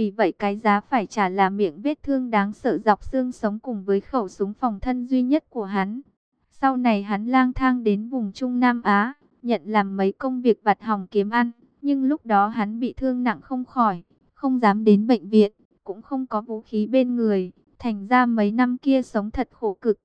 Vì vậy cái giá phải trả là miệng vết thương đáng sợ dọc xương sống cùng với khẩu súng phòng thân duy nhất của hắn. Sau này hắn lang thang đến vùng Trung Nam Á, nhận làm mấy công việc vặt hỏng kiếm ăn. Nhưng lúc đó hắn bị thương nặng không khỏi, không dám đến bệnh viện, cũng không có vũ khí bên người. Thành ra mấy năm kia sống thật khổ cực.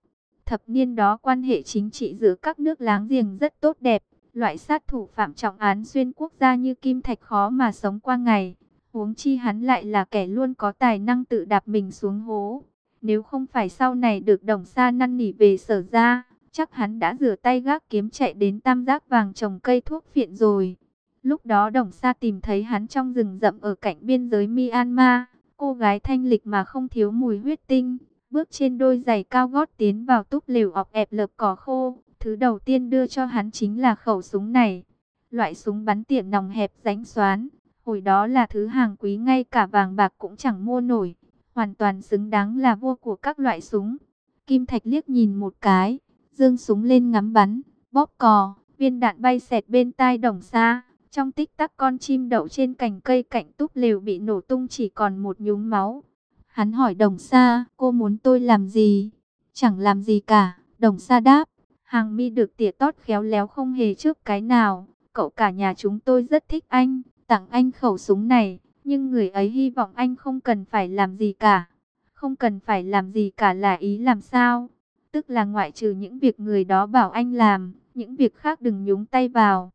Thập niên đó quan hệ chính trị giữa các nước láng giềng rất tốt đẹp. Loại sát thủ phạm trọng án xuyên quốc gia như Kim Thạch khó mà sống qua ngày. Huống chi hắn lại là kẻ luôn có tài năng tự đạp mình xuống hố. Nếu không phải sau này được đồng xa năn nỉ về sở ra, chắc hắn đã rửa tay gác kiếm chạy đến tam giác vàng trồng cây thuốc phiện rồi. Lúc đó đồng xa tìm thấy hắn trong rừng rậm ở cạnh biên giới Myanmar, cô gái thanh lịch mà không thiếu mùi huyết tinh, bước trên đôi giày cao gót tiến vào túp lều ọc ẹp lợp cỏ khô. Thứ đầu tiên đưa cho hắn chính là khẩu súng này. Loại súng bắn tỉa nòng hẹp ránh xoán, Hồi đó là thứ hàng quý ngay cả vàng bạc cũng chẳng mua nổi. Hoàn toàn xứng đáng là vua của các loại súng. Kim Thạch liếc nhìn một cái, dương súng lên ngắm bắn, bóp cò, viên đạn bay xẹt bên tai đồng xa. Trong tích tắc con chim đậu trên cành cây cạnh túp lều bị nổ tung chỉ còn một nhúm máu. Hắn hỏi đồng xa, cô muốn tôi làm gì? Chẳng làm gì cả, đồng xa đáp. Hàng mi được tỉa tót khéo léo không hề trước cái nào. Cậu cả nhà chúng tôi rất thích anh, tặng anh khẩu súng này, nhưng người ấy hy vọng anh không cần phải làm gì cả. Không cần phải làm gì cả là ý làm sao? Tức là ngoại trừ những việc người đó bảo anh làm, những việc khác đừng nhúng tay vào.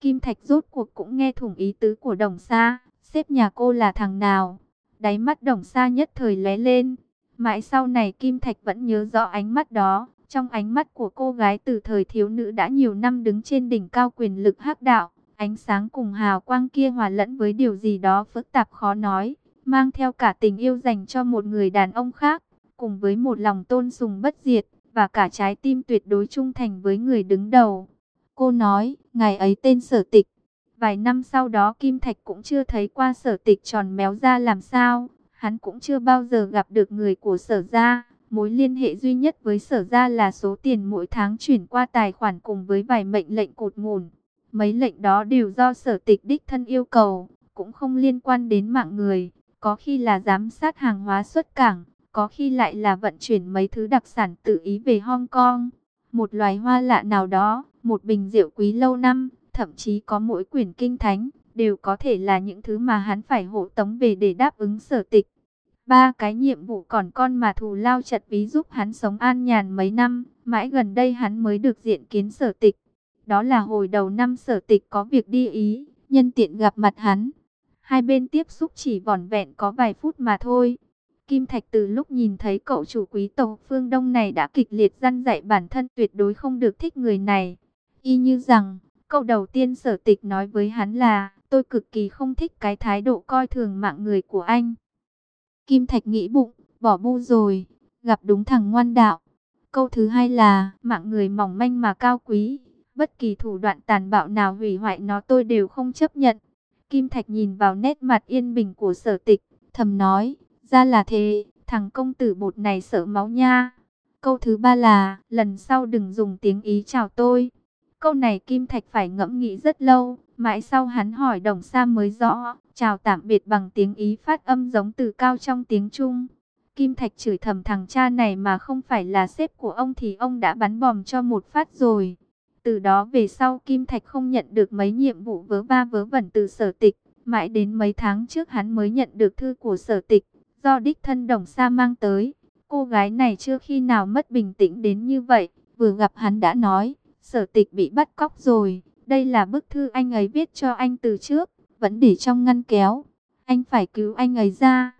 Kim Thạch rốt cuộc cũng nghe thủng ý tứ của đồng sa xếp nhà cô là thằng nào? Đáy mắt đồng sa nhất thời lóe lên. Mãi sau này Kim Thạch vẫn nhớ rõ ánh mắt đó. Trong ánh mắt của cô gái từ thời thiếu nữ đã nhiều năm đứng trên đỉnh cao quyền lực hắc đạo. Ánh sáng cùng hào quang kia hòa lẫn với điều gì đó phức tạp khó nói, mang theo cả tình yêu dành cho một người đàn ông khác, cùng với một lòng tôn sùng bất diệt, và cả trái tim tuyệt đối trung thành với người đứng đầu. Cô nói, ngày ấy tên sở tịch. Vài năm sau đó Kim Thạch cũng chưa thấy qua sở tịch tròn méo ra làm sao. Hắn cũng chưa bao giờ gặp được người của sở gia. Mối liên hệ duy nhất với sở gia là số tiền mỗi tháng chuyển qua tài khoản cùng với vài mệnh lệnh cột nguồn. Mấy lệnh đó đều do sở tịch đích thân yêu cầu, cũng không liên quan đến mạng người. Có khi là giám sát hàng hóa xuất cảng, có khi lại là vận chuyển mấy thứ đặc sản tự ý về Hong Kong. Một loài hoa lạ nào đó, một bình rượu quý lâu năm, thậm chí có mỗi quyển kinh thánh, đều có thể là những thứ mà hắn phải hộ tống về để đáp ứng sở tịch. Ba cái nhiệm vụ còn con mà thù lao chật ví giúp hắn sống an nhàn mấy năm, mãi gần đây hắn mới được diện kiến sở tịch. Đó là hồi đầu năm sở tịch có việc đi Ý, nhân tiện gặp mặt hắn. Hai bên tiếp xúc chỉ vỏn vẹn có vài phút mà thôi. Kim Thạch từ lúc nhìn thấy cậu chủ quý tộc phương Đông này đã kịch liệt răn dạy bản thân tuyệt đối không được thích người này. Y như rằng, câu đầu tiên sở tịch nói với hắn là, tôi cực kỳ không thích cái thái độ coi thường mạng người của anh. Kim Thạch nghĩ bụng, bỏ bu rồi, gặp đúng thằng ngoan đạo. Câu thứ hai là, mạng người mỏng manh mà cao quý, Bất kỳ thủ đoạn tàn bạo nào hủy hoại nó tôi đều không chấp nhận. Kim Thạch nhìn vào nét mặt yên bình của sở tịch, thầm nói, ra là thế, thằng công tử bột này sợ máu nha. Câu thứ ba là, lần sau đừng dùng tiếng ý chào tôi. Câu này Kim Thạch phải ngẫm nghĩ rất lâu, mãi sau hắn hỏi Đồng Sa mới rõ, chào tạm biệt bằng tiếng ý phát âm giống từ cao trong tiếng Trung. Kim Thạch chửi thầm thằng cha này mà không phải là sếp của ông thì ông đã bắn bom cho một phát rồi. Từ đó về sau Kim Thạch không nhận được mấy nhiệm vụ vớ va vớ vẩn từ sở tịch. Mãi đến mấy tháng trước hắn mới nhận được thư của sở tịch, do đích thân đồng sa mang tới. Cô gái này chưa khi nào mất bình tĩnh đến như vậy, vừa gặp hắn đã nói, sở tịch bị bắt cóc rồi. Đây là bức thư anh ấy viết cho anh từ trước, vẫn để trong ngăn kéo. Anh phải cứu anh ấy ra.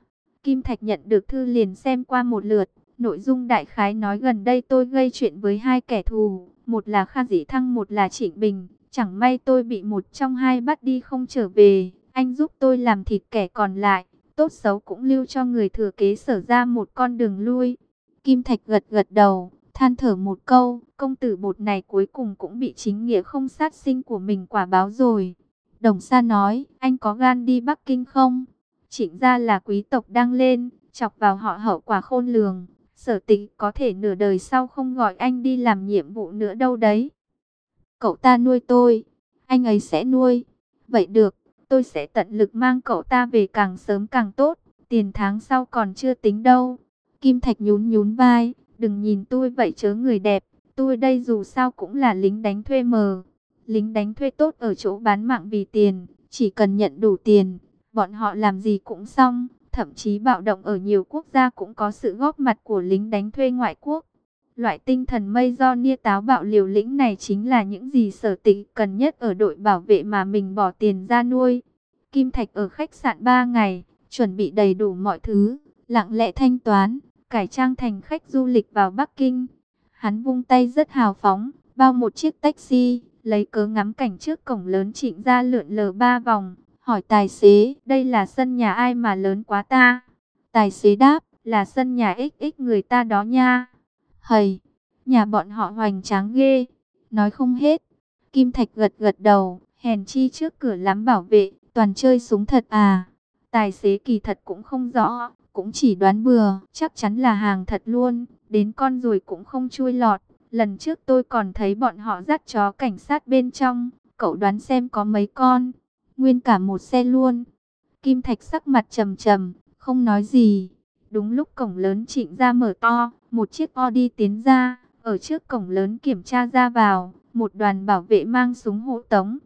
Kim Thạch nhận được thư liền xem qua một lượt. Nội dung đại khái nói gần đây tôi gây chuyện với hai kẻ thù, một là Kha Dĩ Thăng một là Trịnh Bình. Chẳng may tôi bị một trong hai bắt đi không trở về. Anh giúp tôi làm thịt kẻ còn lại. Tốt xấu cũng lưu cho người thừa kế sở ra một con đường lui. Kim Thạch gật gật đầu, than thở một câu. Công tử bột này cuối cùng cũng bị chính nghĩa không sát sinh của mình quả báo rồi. Đồng Sa nói, anh có gan đi Bắc Kinh không? Trịnh ra là quý tộc đang lên, chọc vào họ hậu quả khôn lường. Sở tịch có thể nửa đời sau không gọi anh đi làm nhiệm vụ nữa đâu đấy. Cậu ta nuôi tôi, anh ấy sẽ nuôi. Vậy được, tôi sẽ tận lực mang cậu ta về càng sớm càng tốt. Tiền tháng sau còn chưa tính đâu. Kim Thạch nhún nhún vai, đừng nhìn tôi vậy chớ người đẹp. Tôi đây dù sao cũng là lính đánh thuê mờ. Lính đánh thuê tốt ở chỗ bán mạng vì tiền, chỉ cần nhận đủ tiền, bọn họ làm gì cũng xong. Thậm chí bạo động ở nhiều quốc gia cũng có sự góp mặt của lính đánh thuê ngoại quốc. Loại tinh thần mây do nia táo bạo liều lĩnh này chính là những gì sở tịch cần nhất ở đội bảo vệ mà mình bỏ tiền ra nuôi. Kim Thạch ở khách sạn 3 ngày, chuẩn bị đầy đủ mọi thứ, lặng lẽ thanh toán, cải trang thành khách du lịch vào Bắc Kinh. Hắn vung tay rất hào phóng, bao một chiếc taxi, lấy cớ ngắm cảnh trước cổng lớn trịnh ra lượn lờ ba vòng, hỏi tài xế, đây là sân nhà ai mà lớn quá ta? Tài xế đáp, là sân nhà XX người ta đó nha. Hầy, nhà bọn họ hoành tráng ghê, nói không hết. Kim Thạch gật gật đầu, hèn chi trước cửa lắm bảo vệ, toàn chơi súng thật à. Tài xế kỳ thật cũng không rõ, cũng chỉ đoán bừa, chắc chắn là hàng thật luôn, đến con rồi cũng không chui lọt. Lần trước tôi còn thấy bọn họ dắt chó cảnh sát bên trong, cậu đoán xem có mấy con, nguyên cả một xe luôn. Kim Thạch sắc mặt trầm trầm, không nói gì. Đúng lúc cổng lớn trịnh ra mở to, một chiếc Audi tiến ra, ở trước cổng lớn kiểm tra ra vào, một đoàn bảo vệ mang súng hộ tống.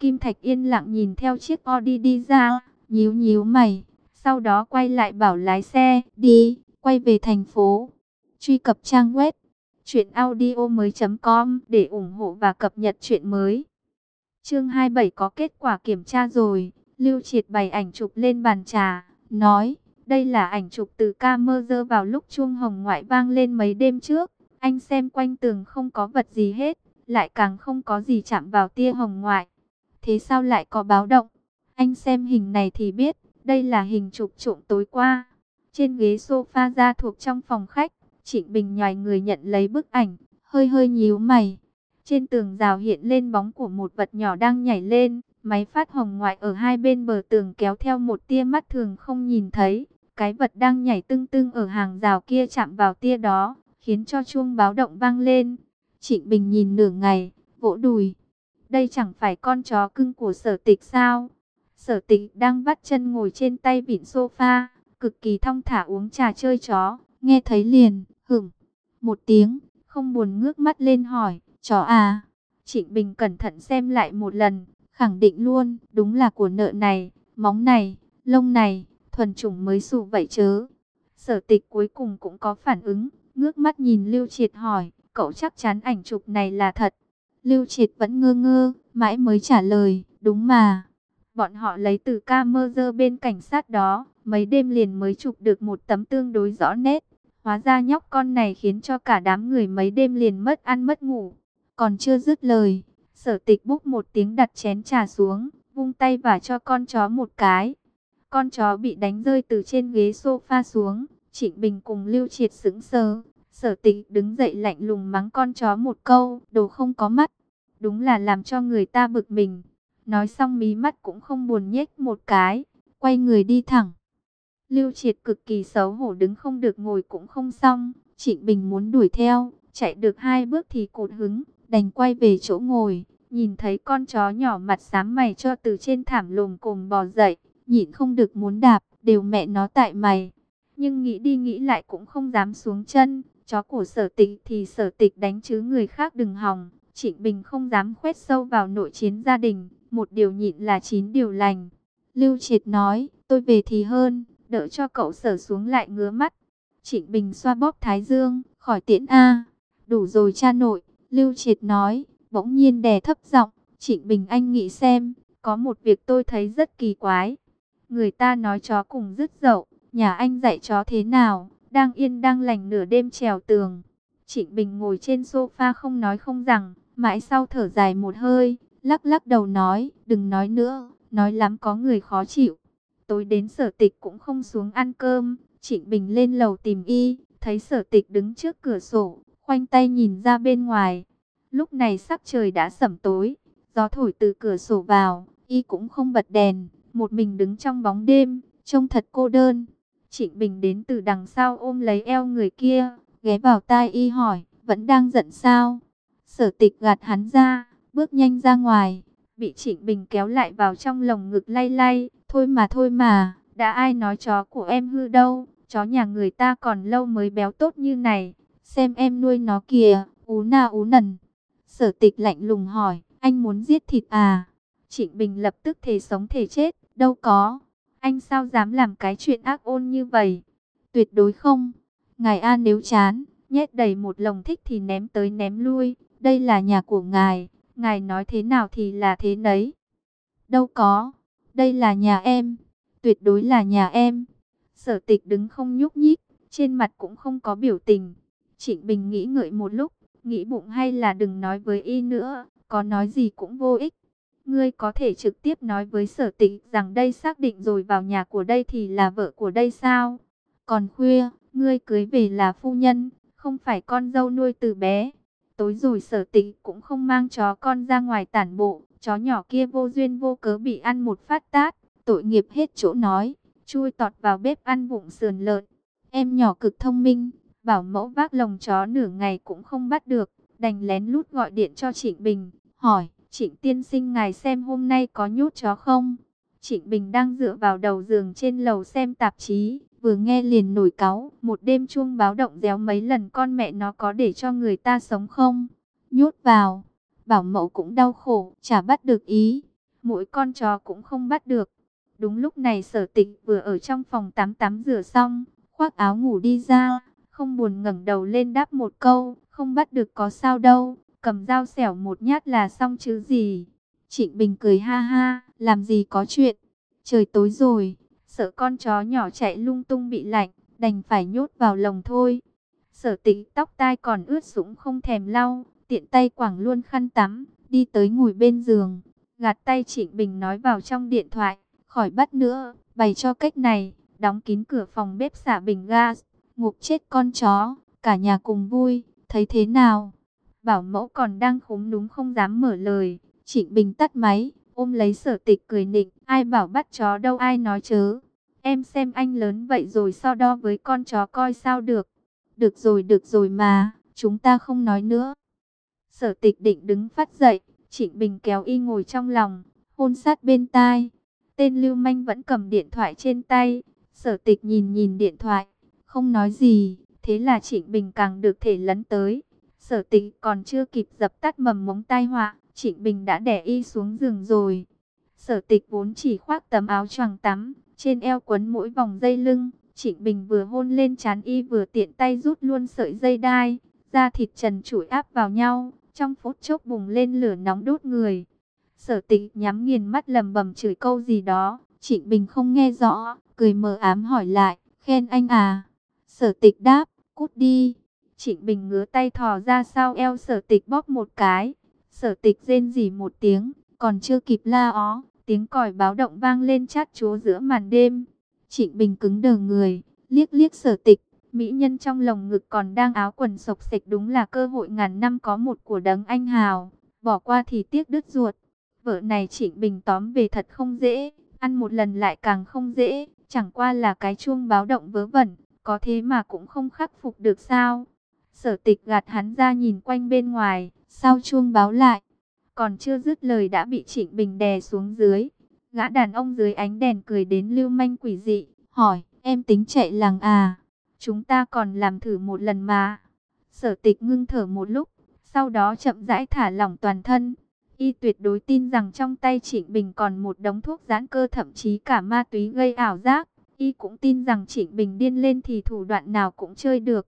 Kim Thạch yên lặng nhìn theo chiếc Audi đi ra, nhíu nhíu mày, sau đó quay lại bảo lái xe, đi, quay về thành phố. Truy cập trang web truyệnaudiomoi.com để ủng hộ và cập nhật chuyện mới. Chương 27 có kết quả kiểm tra rồi, Lưu Triệt bày ảnh chụp lên bàn trà, nói: đây là ảnh chụp từ camera vào lúc chuông hồng ngoại vang lên mấy đêm trước. Anh xem quanh tường không có vật gì hết, lại càng không có gì chạm vào tia hồng ngoại. Thế sao lại có báo động? Anh xem hình này thì biết, đây là hình chụp trộm tối qua. Trên ghế sofa ra thuộc trong phòng khách, Trịnh Bình nhòi người nhận lấy bức ảnh, hơi hơi nhíu mày. Trên tường rào hiện lên bóng của một vật nhỏ đang nhảy lên, máy phát hồng ngoại ở hai bên bờ tường kéo theo một tia mắt thường không nhìn thấy. Cái vật đang nhảy tưng tưng ở hàng rào kia chạm vào tia đó, khiến cho chuông báo động vang lên. Trịnh Bình nhìn nửa ngày, vỗ đùi. Đây chẳng phải con chó cưng của sở tịch sao? Sở tịch đang vắt chân ngồi trên tay vịn sofa, cực kỳ thong thả uống trà chơi chó. Nghe thấy liền, hửng, một tiếng, không buồn ngước mắt lên hỏi, chó à? Trịnh Bình cẩn thận xem lại một lần, khẳng định luôn, đúng là của nợ này, móng này, lông này, thuần chủng mới xù vậy chớ. Sở tịch cuối cùng cũng có phản ứng, ngước mắt nhìn Lưu Triệt hỏi, cậu chắc chắn ảnh chụp này là thật. Lưu Triệt vẫn ngơ ngơ, mãi mới trả lời, đúng mà. Bọn họ lấy từ camera bên cảnh sát đó, mấy đêm liền mới chụp được một tấm tương đối rõ nét. Hóa ra nhóc con này khiến cho cả đám người mấy đêm liền mất ăn mất ngủ. Còn chưa dứt lời, sở tịch búc một tiếng đặt chén trà xuống, vung tay và cho con chó một cái. Con chó bị đánh rơi từ trên ghế sofa xuống. Trịnh Bình cùng Lưu Triệt sững sờ. Sở tịch đứng dậy lạnh lùng mắng con chó một câu, đồ không có mắt. Đúng là làm cho người ta bực mình. Nói xong mí mắt cũng không buồn nhếch một cái, quay người đi thẳng. Lưu Triệt cực kỳ xấu hổ đứng không được ngồi cũng không xong. Trịnh Bình muốn đuổi theo, chạy được hai bước thì cụt hứng, đành quay về chỗ ngồi. Nhìn thấy con chó nhỏ mặt xám mày cho từ trên thảm lùm cồm bò dậy, nhịn không được muốn đạp, đều mẹ nó tại mày. Nhưng nghĩ đi nghĩ lại cũng không dám xuống chân, chó của sở tịch thì sở tịch đánh chứ người khác đừng hòng. Trịnh Bình không dám khoét sâu vào nội chiến gia đình, một điều nhịn là chín điều lành. Lưu Triệt nói, tôi về thì hơn, đỡ cho cậu sở xuống lại ngứa mắt. Trịnh Bình xoa bóp thái dương, khỏi tiễn A. Đủ rồi cha nội, Lưu Triệt nói, bỗng nhiên đè thấp giọng, Trịnh Bình anh nghĩ xem, có một việc tôi thấy rất kỳ quái. Người ta nói chó cùng dứt dậu, nhà anh dạy chó thế nào, đang yên đang lành nửa đêm trèo tường. Trịnh Bình ngồi trên sofa không nói không rằng, mãi sau thở dài một hơi, lắc lắc đầu nói, đừng nói nữa, nói lắm có người khó chịu. Tối đến sở tịch cũng không xuống ăn cơm, Trịnh Bình lên lầu tìm y, thấy sở tịch đứng trước cửa sổ, khoanh tay nhìn ra bên ngoài. Lúc này sắc trời đã sẩm tối, gió thổi từ cửa sổ vào, y cũng không bật đèn, một mình đứng trong bóng đêm, trông thật cô đơn. Trịnh Bình đến từ đằng sau ôm lấy eo người kia, ghé vào tai y hỏi, vẫn đang giận sao? Sở tịch gạt hắn ra, bước nhanh ra ngoài, bị Trịnh Bình kéo lại vào trong lồng ngực lay lay. Thôi mà thôi mà, đã ai nói chó của em hư đâu, chó nhà người ta còn lâu mới béo tốt như này. Xem em nuôi nó kìa, ú na ú nần. Sở tịch lạnh lùng hỏi, anh muốn giết thịt à? Trịnh Bình lập tức thể sống thể chết, đâu có. Anh sao dám làm cái chuyện ác ôn như vậy? Tuyệt đối không. Ngài An nếu chán, nhét đầy một lồng thích thì ném tới ném lui. Đây là nhà của ngài, ngài nói thế nào thì là thế nấy. Đâu có, đây là nhà em, tuyệt đối là nhà em. Sở tịch đứng không nhúc nhích, trên mặt cũng không có biểu tình. Trịnh Bình nghĩ ngợi một lúc, nghĩ bụng hay là đừng nói với y nữa, có nói gì cũng vô ích. Ngươi có thể trực tiếp nói với sở tịch rằng đây xác định rồi vào nhà của đây thì là vợ của đây sao? Còn khuya, ngươi cưới về là phu nhân, không phải con dâu nuôi từ bé. Tối rồi sở tịch cũng không mang chó con ra ngoài tản bộ, chó nhỏ kia vô duyên vô cớ bị ăn một phát tát, tội nghiệp hết chỗ nói, chui tọt vào bếp ăn bụng sườn lợn. Em nhỏ cực thông minh, bảo mẫu vác lồng chó nửa ngày cũng không bắt được, đành lén lút gọi điện cho Trịnh Bình, hỏi, Trịnh tiên sinh ngài xem hôm nay có nhốt chó không? Trịnh Bình đang dựa vào đầu giường trên lầu xem tạp chí, vừa nghe liền nổi cáu, một đêm chuông báo động réo mấy lần con mẹ nó có để cho người ta sống không? Nhốt vào, bảo mẫu cũng đau khổ, chả bắt được ý, mỗi con chó cũng không bắt được. Đúng lúc này sở tịch vừa ở trong phòng tắm tắm rửa xong, khoác áo ngủ đi ra, không buồn ngẩng đầu lên đáp một câu, không bắt được có sao đâu, cầm dao xẻo một nhát là xong chứ gì. Trịnh Bình cười ha ha, làm gì có chuyện, trời tối rồi, sợ con chó nhỏ chạy lung tung bị lạnh, đành phải nhốt vào lồng thôi. Sở tĩnh tóc tai còn ướt sũng không thèm lau, tiện tay quảng luôn khăn tắm, đi tới ngồi bên giường, gạt tay Trịnh Bình nói vào trong điện thoại, khỏi bắt nữa, bày cho cách này, đóng kín cửa phòng bếp xả bình gas, ngục chết con chó, cả nhà cùng vui, thấy thế nào? Bảo mẫu còn đang khúm núm không dám mở lời, Trịnh Bình tắt máy, ôm lấy sở tịch cười nịnh, ai bảo bắt chó đâu ai nói chớ. Em xem anh lớn vậy rồi so đo với con chó coi sao được. Được rồi được rồi mà, chúng ta không nói nữa. Sở tịch định đứng phát dậy, Trịnh Bình kéo y ngồi trong lòng, hôn sát bên tai. Tên lưu manh vẫn cầm điện thoại trên tay, sở tịch nhìn nhìn điện thoại, không nói gì, thế là Trịnh Bình càng được thể lấn tới. Sở tịch còn chưa kịp dập tắt mầm mống tai họa, Trịnh Bình đã đè y xuống giường rồi. Sở tịch vốn chỉ khoác tấm áo choàng tắm, trên eo quấn mỗi vòng dây lưng. Trịnh Bình vừa hôn lên chán y vừa tiện tay rút luôn sợi dây đai, da thịt trần trụi áp vào nhau, trong phút chốc bùng lên lửa nóng đốt người. Sở tịch nhắm nghiền mắt lầm bầm chửi câu gì đó, Trịnh Bình không nghe rõ, cười mờ ám hỏi lại, khen anh à. Sở tịch đáp, cút đi. Trịnh Bình ngứa tay thò ra sau eo sở tịch bóp một cái, Sở tịch rên rỉ một tiếng, còn chưa kịp la ó, tiếng còi báo động vang lên chát chúa giữa màn đêm. Trịnh Bình cứng đờ người, liếc liếc sở tịch, mỹ nhân trong lồng ngực còn đang áo quần sộc sạch đúng là cơ hội ngàn năm có một của đấng anh hào, bỏ qua thì tiếc đứt ruột. Vợ này Trịnh Bình tóm về thật không dễ, ăn một lần lại càng không dễ, chẳng qua là cái chuông báo động vớ vẩn, có thế mà cũng không khắc phục được sao. Sở tịch gạt hắn ra nhìn quanh bên ngoài, sau chuông báo lại, còn chưa dứt lời đã bị Trịnh Bình đè xuống dưới. Gã đàn ông dưới ánh đèn cười đến lưu manh quỷ dị, hỏi, em tính chạy làng à? Chúng ta còn làm thử một lần mà. Sở tịch ngưng thở một lúc, sau đó chậm rãi thả lỏng toàn thân. Y tuyệt đối tin rằng trong tay Trịnh Bình còn một đống thuốc giãn cơ thậm chí cả ma túy gây ảo giác. Y cũng tin rằng Trịnh Bình điên lên thì thủ đoạn nào cũng chơi được.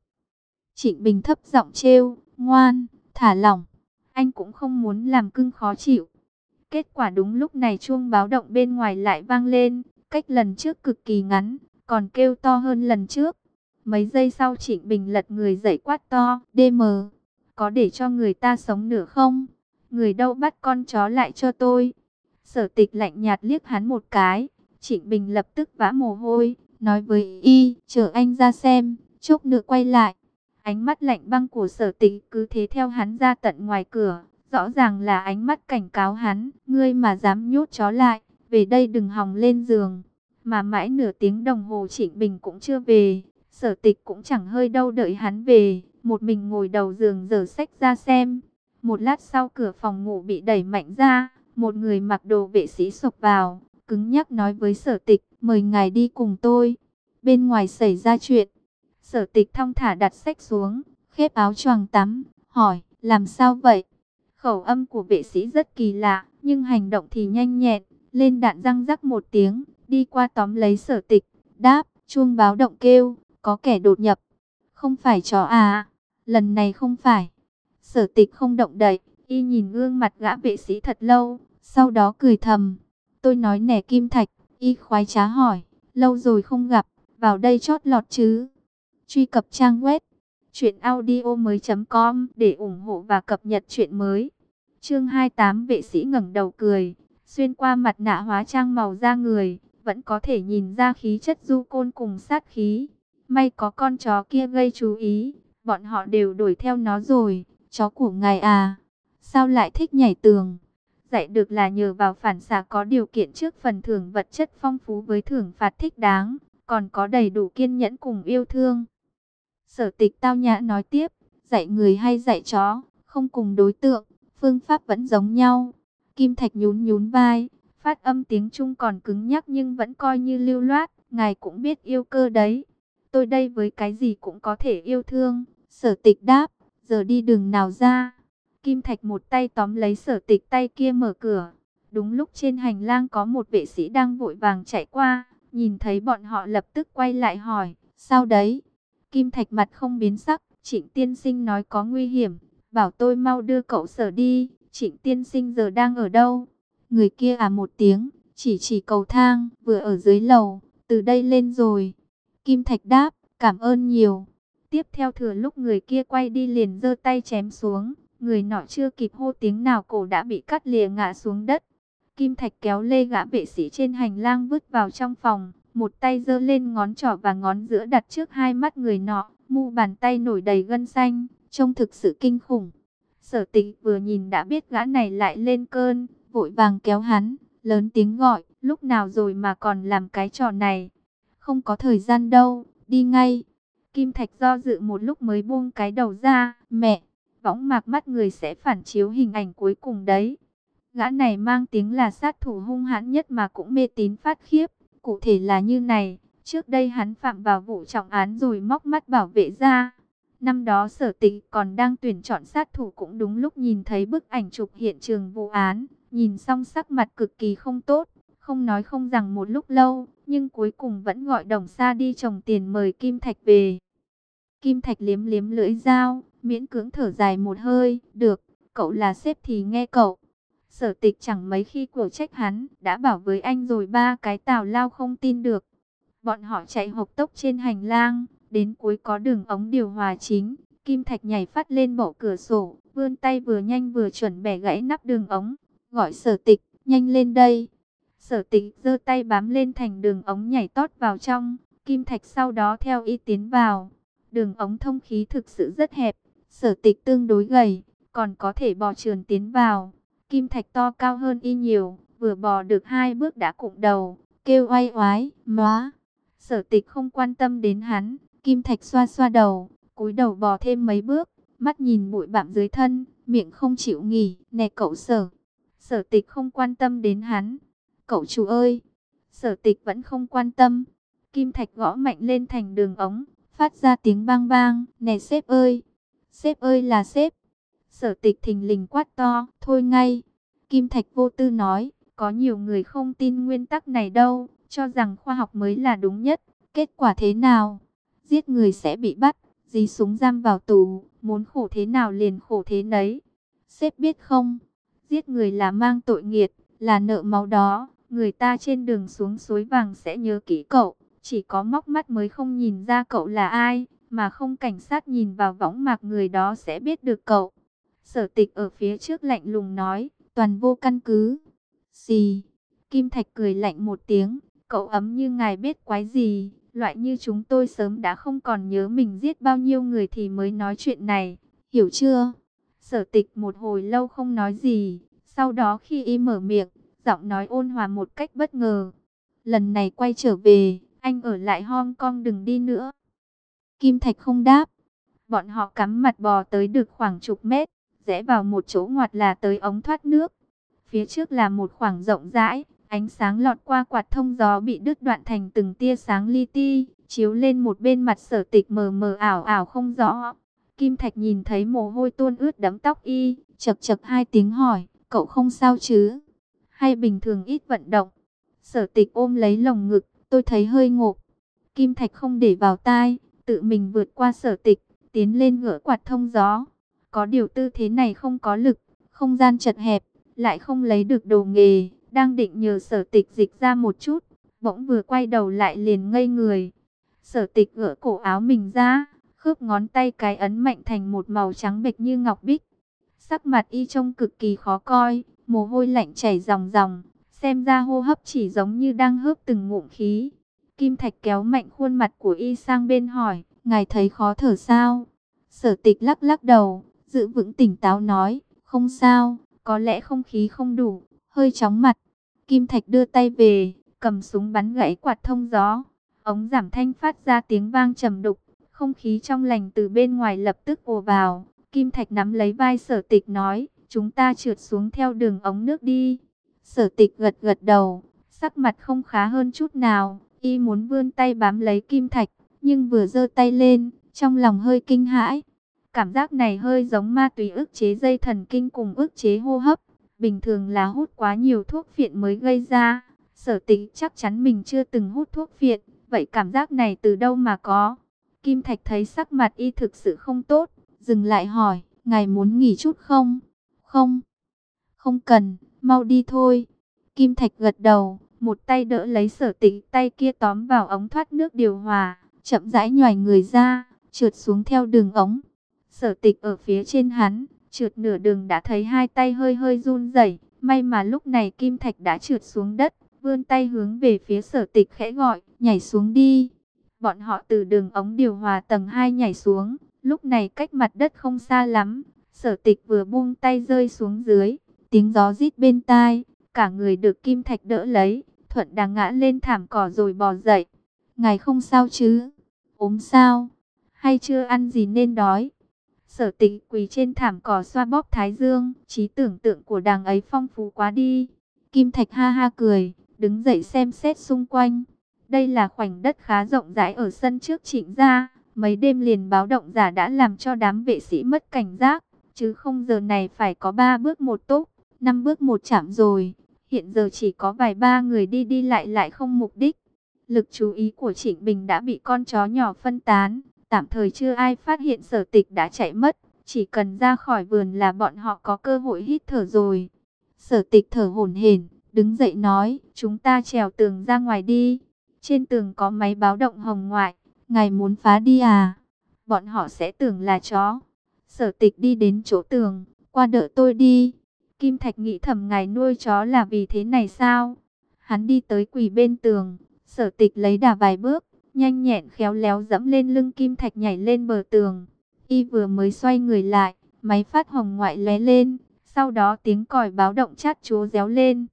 Trịnh Bình thấp giọng trêu, ngoan, thả lỏng anh cũng không muốn làm cưng khó chịu. Kết quả đúng lúc này chuông báo động bên ngoài lại vang lên, cách lần trước cực kỳ ngắn, còn kêu to hơn lần trước. Mấy giây sau Trịnh Bình lật người dậy quát to, DM, có để cho người ta sống nữa không? Người đâu bắt con chó lại cho tôi? Sở tịch lạnh nhạt liếc hắn một cái, Trịnh Bình lập tức vã mồ hôi, nói với y, chờ anh ra xem, chốc nữa quay lại. Ánh mắt lạnh băng của sở tịch cứ thế theo hắn ra tận ngoài cửa. Rõ ràng là ánh mắt cảnh cáo hắn. Ngươi mà dám nhốt chó lại. Về đây đừng hòng lên giường. Mà mãi nửa tiếng đồng hồ Trịnh Bình cũng chưa về. Sở tịch cũng chẳng hơi đâu đợi hắn về. Một mình ngồi đầu giường dở sách ra xem. Một lát sau cửa phòng ngủ bị đẩy mạnh ra. một người mặc đồ vệ sĩ sộc vào, cứng nhắc nói với sở tịch, mời ngài đi cùng tôi. Bên ngoài xảy ra chuyện, sở tịch thong thả đặt sách xuống, khép áo choàng tắm, hỏi, làm sao vậy? Khẩu âm của vệ sĩ rất kỳ lạ, nhưng hành động thì nhanh nhẹn, lên đạn răng rắc một tiếng, đi qua tóm lấy sở tịch, đáp, chuông báo động kêu, có kẻ đột nhập. Không phải chó à, lần này không phải. Sở tịch không động đậy, y nhìn gương mặt gã vệ sĩ thật lâu, sau đó cười thầm. Tôi nói nẻ kim thạch, y khoái trá hỏi, lâu rồi không gặp, vào đây chót lọt chứ. Truy cập trang web Chuyện audio mới com để ủng hộ và cập nhật chuyện mới. Chương 28 vệ sĩ ngẩng đầu cười, xuyên qua mặt nạ hóa trang màu da người, vẫn có thể nhìn ra khí chất du côn cùng sát khí. May có con chó kia gây chú ý, bọn họ đều đuổi theo nó rồi, chó của ngài à, sao lại thích nhảy tường? Dạy được là nhờ vào phản xạ có điều kiện trước phần thưởng vật chất phong phú với thưởng phạt thích đáng, còn có đầy đủ kiên nhẫn cùng yêu thương. Sở tịch tao nhã nói tiếp, dạy người hay dạy chó, không cùng đối tượng, phương pháp vẫn giống nhau. Kim Thạch nhún nhún vai, phát âm tiếng Trung còn cứng nhắc nhưng vẫn coi như lưu loát, ngài cũng biết yêu cơ đấy. Tôi đây với cái gì cũng có thể yêu thương. Sở tịch đáp, giờ đi đường nào ra. Kim Thạch một tay tóm lấy sở tịch tay kia mở cửa. Đúng lúc trên hành lang có một vệ sĩ đang vội vàng chạy qua, nhìn thấy bọn họ lập tức quay lại hỏi, sao đấy? Kim Thạch mặt không biến sắc, Trịnh Tiên Sinh nói có nguy hiểm, bảo tôi mau đưa cậu sở đi, Trịnh Tiên Sinh giờ đang ở đâu? Người kia à một tiếng, chỉ chỉ cầu thang, vừa ở dưới lầu, từ đây lên rồi. Kim Thạch đáp, cảm ơn nhiều. Tiếp theo thừa lúc người kia quay đi liền giơ tay chém xuống, người nọ chưa kịp hô tiếng nào cổ đã bị cắt lìa ngã xuống đất. Kim Thạch kéo lê gã vệ sĩ trên hành lang vứt vào trong phòng, một tay giơ lên ngón trỏ và ngón giữa đặt trước hai mắt người nọ, mu bàn tay nổi đầy gân xanh, trông thực sự kinh khủng. Sở tịch vừa nhìn đã biết gã này lại lên cơn, vội vàng kéo hắn, lớn tiếng gọi, lúc nào rồi mà còn làm cái trò này. Không có thời gian đâu, đi ngay. Kim Thạch do dự một lúc mới buông cái đầu ra, mẹ, võng mạc mắt người sẽ phản chiếu hình ảnh cuối cùng đấy. Gã này mang tiếng là sát thủ hung hãn nhất mà cũng mê tín phát khiếp. Cụ thể là như này, trước đây hắn phạm vào vụ trọng án rồi móc mắt bảo vệ ra. Năm đó sở tịch còn đang tuyển chọn sát thủ cũng đúng lúc nhìn thấy bức ảnh chụp hiện trường vụ án. Nhìn xong sắc mặt cực kỳ không tốt, không nói không rằng một lúc lâu, nhưng cuối cùng vẫn gọi đồng xa đi trồng tiền mời Kim Thạch về. Kim Thạch liếm liếm lưỡi dao, miễn cưỡng thở dài một hơi, được, cậu là sếp thì nghe cậu. Sở tịch chẳng mấy khi của trách hắn, đã bảo với anh rồi ba cái tào lao không tin được. Bọn họ chạy hộp tốc trên hành lang, đến cuối có đường ống điều hòa chính. Kim Thạch nhảy phát lên bộ cửa sổ, vươn tay vừa nhanh vừa chuẩn bẻ gãy nắp đường ống. Gọi sở tịch, nhanh lên đây. Sở tịch giơ tay bám lên thành đường ống nhảy tót vào trong. Kim Thạch sau đó theo y tiến vào. Đường ống thông khí thực sự rất hẹp. Sở tịch tương đối gầy, còn có thể bò trườn tiến vào. Kim Thạch to cao hơn y nhiều, vừa bò được hai bước đã cụng đầu, kêu oai oái, móa. Sở tịch không quan tâm đến hắn, Kim Thạch xoa xoa đầu, cúi đầu bò thêm mấy bước, mắt nhìn bụi bặm dưới thân, miệng không chịu nghỉ, nè cậu sở. Sở tịch không quan tâm đến hắn. Cậu chủ ơi! Sở tịch vẫn không quan tâm. Kim Thạch gõ mạnh lên thành đường ống, phát ra tiếng bang bang, nè sếp ơi! Sếp ơi là sếp! Sở tịch thình lình quát to, thôi ngay. Kim Thạch vô tư nói, có nhiều người không tin nguyên tắc này đâu, cho rằng khoa học mới là đúng nhất. Kết quả thế nào? Giết người sẽ bị bắt, dí súng giam vào tù, muốn khổ thế nào liền khổ thế nấy. Sếp biết không? Giết người là mang tội nghiệt, là nợ máu đó. Người ta trên đường xuống suối vàng sẽ nhớ kỹ cậu. Chỉ có móc mắt mới không nhìn ra cậu là ai, mà không cảnh sát nhìn vào võng mạc người đó sẽ biết được cậu. Sở tịch ở phía trước lạnh lùng nói, toàn vô căn cứ. gì? Kim Thạch cười lạnh một tiếng, cậu ấm như ngài biết quái gì, loại như chúng tôi sớm đã không còn nhớ mình giết bao nhiêu người thì mới nói chuyện này, hiểu chưa? Sở tịch một hồi lâu không nói gì, sau đó khi y mở miệng, giọng nói ôn hòa một cách bất ngờ. Lần này quay trở về, anh ở lại Hong Kong đừng đi nữa. Kim Thạch không đáp, bọn họ cắm mặt bò tới được khoảng chục mét, rẽ vào một chỗ ngoặt là tới ống thoát nước. Phía trước là một khoảng rộng rãi, ánh sáng lọt qua quạt thông gió bị đứt đoạn thành từng tia sáng li ti, chiếu lên một bên mặt sở tịch mờ mờ ảo ảo không rõ. Kim Thạch nhìn thấy mồ hôi tuôn ướt đẫm tóc y, chập chập hai tiếng hỏi, cậu không sao chứ? Hay bình thường ít vận động? Sở tịch ôm lấy lồng ngực, tôi thấy hơi ngộp. Kim Thạch không để vào tai, tự mình vượt qua sở tịch, tiến lên ngựa quạt thông gió. Có điều tư thế này không có lực, không gian chật hẹp, lại không lấy được đồ nghề, đang định nhờ sở tịch dịch ra một chút, bỗng vừa quay đầu lại liền ngây người. Sở tịch gỡ cổ áo mình ra, khớp ngón tay cái ấn mạnh thành một màu trắng bệch như ngọc bích. Sắc mặt y trông cực kỳ khó coi, mồ hôi lạnh chảy ròng ròng, xem ra hô hấp chỉ giống như đang hớp từng ngụm khí. Kim Thạch kéo mạnh khuôn mặt của y sang bên hỏi, ngài thấy khó thở sao? Sở tịch lắc lắc đầu, giữ vững tỉnh táo nói, không sao, có lẽ không khí không đủ, hơi chóng mặt. Kim Thạch đưa tay về, cầm súng bắn gãy quạt thông gió. Ống giảm thanh phát ra tiếng vang trầm đục, không khí trong lành từ bên ngoài lập tức ùa vào. Kim Thạch nắm lấy vai sở tịch nói, chúng ta trượt xuống theo đường ống nước đi. Sở tịch gật gật đầu, sắc mặt không khá hơn chút nào, y muốn vươn tay bám lấy Kim Thạch, nhưng vừa giơ tay lên, trong lòng hơi kinh hãi. Cảm giác này hơi giống ma túy ức chế dây thần kinh cùng ức chế hô hấp. Bình thường là hút quá nhiều thuốc phiện mới gây ra. Sở tịch chắc chắn mình chưa từng hút thuốc phiện. Vậy cảm giác này từ đâu mà có? Kim Thạch thấy sắc mặt y thực sự không tốt. Dừng lại hỏi, ngài muốn nghỉ chút không? Không. Không cần, mau đi thôi. Kim Thạch gật đầu, một tay đỡ lấy sở tịch, tay kia tóm vào ống thoát nước điều hòa, chậm rãi nhòi người ra, trượt xuống theo đường ống. Sở tịch ở phía trên hắn, trượt nửa đường đã thấy hai tay hơi hơi run rẩy. May mà lúc này Kim Thạch đã trượt xuống đất, vươn tay hướng về phía sở tịch khẽ gọi, nhảy xuống đi. Bọn họ từ đường ống điều hòa tầng 2 nhảy xuống, lúc này cách mặt đất không xa lắm. Sở tịch vừa buông tay rơi xuống dưới, tiếng gió rít bên tai, cả người được Kim Thạch đỡ lấy, thuận đã ngã lên thảm cỏ rồi bò dậy. Ngài không sao chứ? ốm sao? Hay chưa ăn gì nên đói? Sở tịch quỳ trên thảm cỏ xoa bóp thái dương, trí tưởng tượng của đàng ấy phong phú quá đi. Kim Thạch ha ha cười, đứng dậy xem xét xung quanh. Đây là khoảnh đất khá rộng rãi ở sân trước trịnh gia. Mấy đêm liền báo động giả đã làm cho đám vệ sĩ mất cảnh giác. Chứ không giờ này phải có ba bước một tốt, năm bước một chạm rồi. Hiện giờ chỉ có vài ba người đi đi lại lại không mục đích. Lực chú ý của Trịnh Bình đã bị con chó nhỏ phân tán. Tạm thời chưa ai phát hiện sở tịch đã chạy mất. Chỉ cần ra khỏi vườn là bọn họ có cơ hội hít thở rồi. Sở tịch thở hổn hển, đứng dậy nói, chúng ta trèo tường ra ngoài đi. Trên tường có máy báo động hồng ngoại, ngài muốn phá đi à? Bọn họ sẽ tưởng là chó. Sở tịch đi đến chỗ tường, qua đợi tôi đi. Kim Thạch nghĩ thầm ngài nuôi chó là vì thế này sao? Hắn đi tới quỳ bên tường, sở tịch lấy đà vài bước, nhanh nhẹn khéo léo dẫm lên lưng kim thạch nhảy lên bờ tường. Y vừa mới xoay người lại, máy phát hồng ngoại lóe lên, sau đó tiếng còi báo động chát chúa réo lên.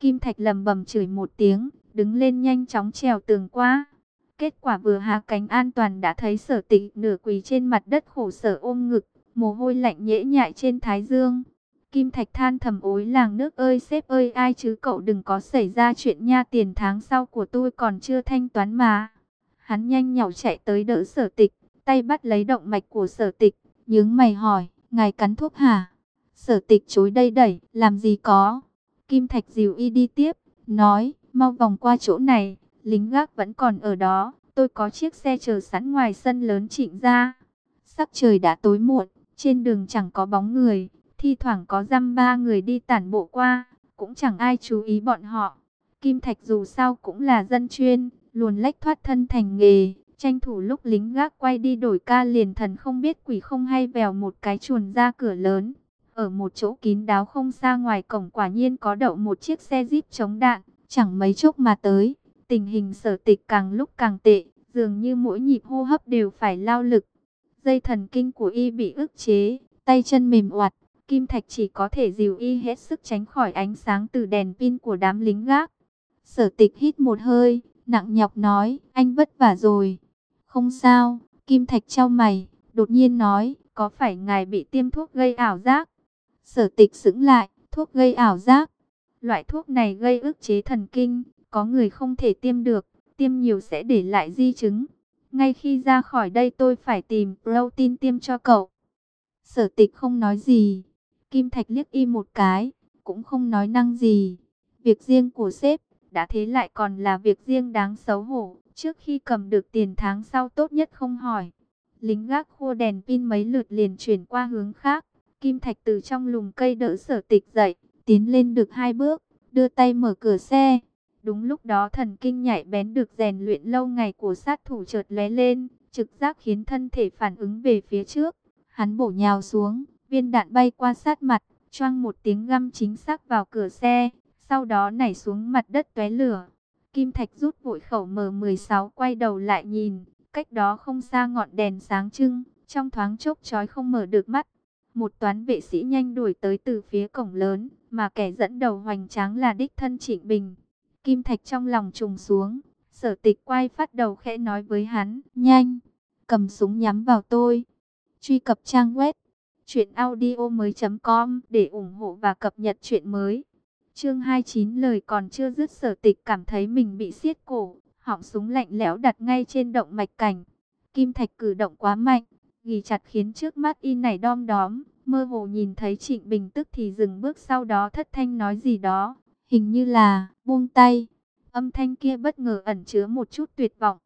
Kim thạch lầm bầm chửi một tiếng, đứng lên nhanh chóng trèo tường qua. Kết quả vừa hạ cánh an toàn đã thấy sở tịch nửa quỳ trên mặt đất khổ sở ôm ngực, mồ hôi lạnh nhễ nhại trên thái dương. Kim Thạch than thầm ối làng nước ơi sếp ơi ai chứ cậu đừng có xảy ra chuyện nha tiền tháng sau của tôi còn chưa thanh toán mà. Hắn nhanh nhảu chạy tới đỡ sở tịch, tay bắt lấy động mạch của sở tịch, nhướng mày hỏi, ngài cắn thuốc hả? Sở tịch chối đây đẩy, làm gì có. Kim Thạch dìu y đi tiếp, nói, mau vòng qua chỗ này, lính gác vẫn còn ở đó, tôi có chiếc xe chờ sẵn ngoài sân lớn trịnh ra. Sắc trời đã tối muộn, trên đường chẳng có bóng người, thi thoảng có dăm ba người đi tản bộ qua, cũng chẳng ai chú ý bọn họ. Kim Thạch dù sao cũng là dân chuyên, luồn lách thoát thân thành nghề, tranh thủ lúc lính gác quay đi đổi ca liền thần không biết quỷ không hay vèo một cái chuồn ra cửa lớn. Ở một chỗ kín đáo không xa ngoài cổng quả nhiên có đậu một chiếc xe jeep chống đạn, chẳng mấy chốc mà tới. Tình hình sở tịch càng lúc càng tệ, dường như mỗi nhịp hô hấp đều phải lao lực. Dây thần kinh của y bị ức chế, tay chân mềm oặt, Kim Thạch chỉ có thể dìu y hết sức tránh khỏi ánh sáng từ đèn pin của đám lính gác. Sở tịch hít một hơi, nặng nhọc nói, anh vất vả rồi. Không sao, Kim Thạch trao mày, đột nhiên nói, có phải ngài bị tiêm thuốc gây ảo giác? Sở tịch sững lại, thuốc gây ảo giác. Loại thuốc này gây ức chế thần kinh, có người không thể tiêm được, tiêm nhiều sẽ để lại di chứng. Ngay khi ra khỏi đây tôi phải tìm protein tiêm cho cậu. Sở tịch không nói gì. Kim Thạch liếc y một cái, cũng không nói năng gì. Việc riêng của sếp, đã thế lại còn là việc riêng đáng xấu hổ. Trước khi cầm được tiền tháng sau tốt nhất không hỏi. Lính gác khua đèn pin mấy lượt liền chuyển qua hướng khác. Kim Thạch từ trong lùm cây đỡ sở tịch dậy, tiến lên được hai bước, đưa tay mở cửa xe. Đúng lúc đó thần kinh nhạy bén được rèn luyện lâu ngày của sát thủ chợt lóe lên, trực giác khiến thân thể phản ứng về phía trước. Hắn bổ nhào xuống, viên đạn bay qua sát mặt, choang một tiếng găm chính xác vào cửa xe, sau đó nảy xuống mặt đất tóe lửa. Kim Thạch rút vội khẩu M16 quay đầu lại nhìn, cách đó không xa ngọn đèn sáng trưng, trong thoáng chốc chói không mở được mắt. Một toán vệ sĩ nhanh đuổi tới từ phía cổng lớn, mà kẻ dẫn đầu hoành tráng là đích thân Trịnh Bình. Kim Thạch trong lòng trùng xuống, sở tịch quay phát đầu khẽ nói với hắn, nhanh, cầm súng nhắm vào tôi. Truy cập trang web truyệnaudiomoi.com để ủng hộ và cập nhật truyện mới. Chương 29 lời còn chưa dứt sở tịch cảm thấy mình bị siết cổ, họng súng lạnh lẽo đặt ngay trên động mạch cảnh. Kim Thạch cử động quá mạnh, ghi chặt khiến trước mắt y này đom đóm, mơ hồ nhìn thấy Trịnh Bình tức thì dừng bước sau đó thất thanh nói gì đó, hình như là buông tay. Âm thanh kia bất ngờ ẩn chứa một chút tuyệt vọng.